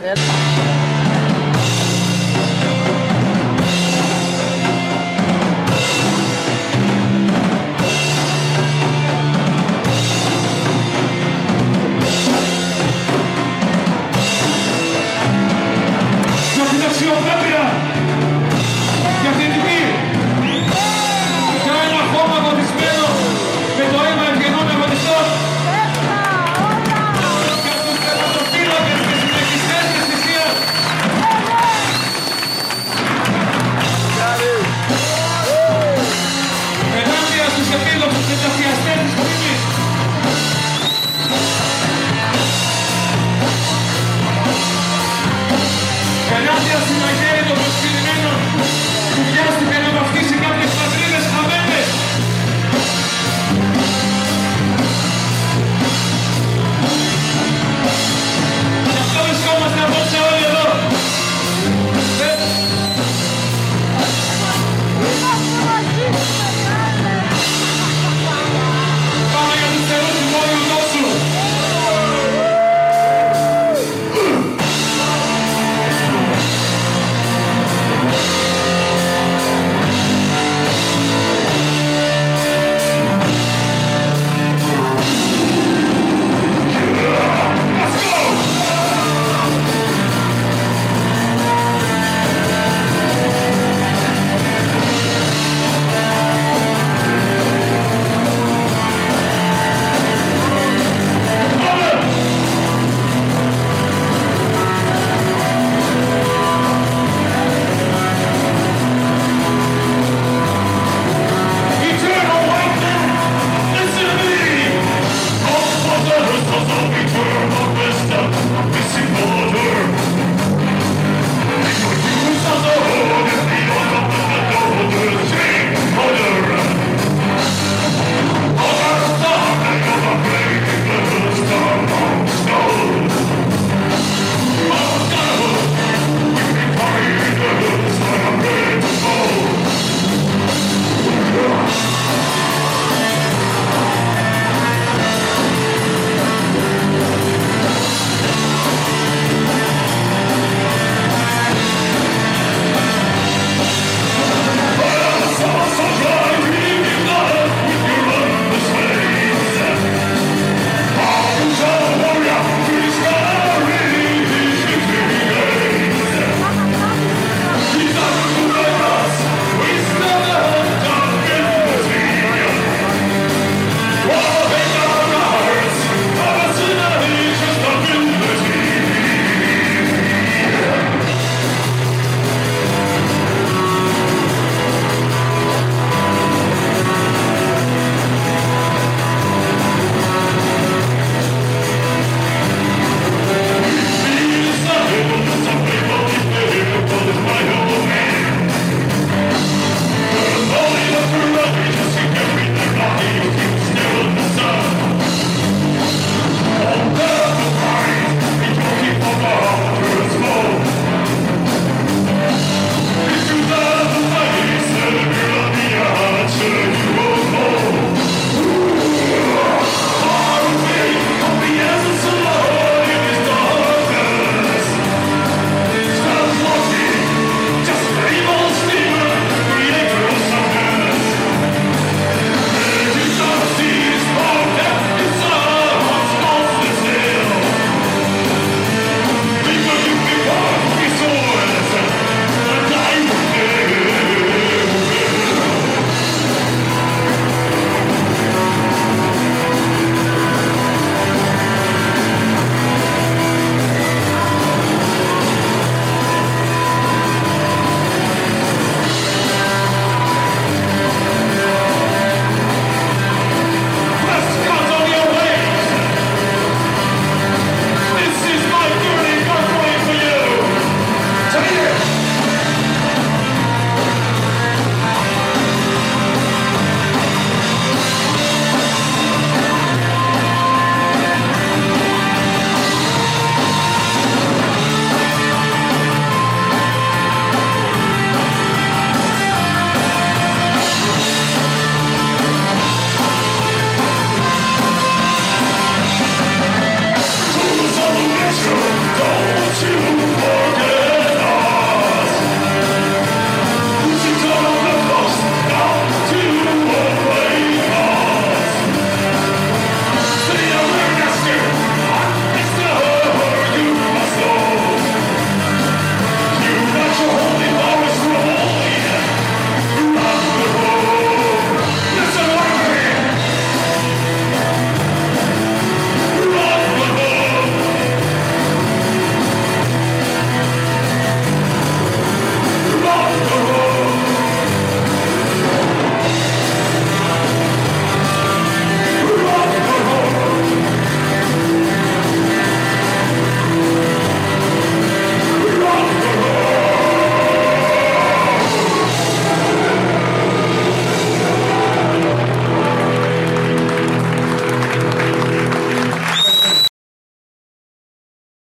It ενάντια στην αγέρη των προσκυνημένων που βιάστηκαν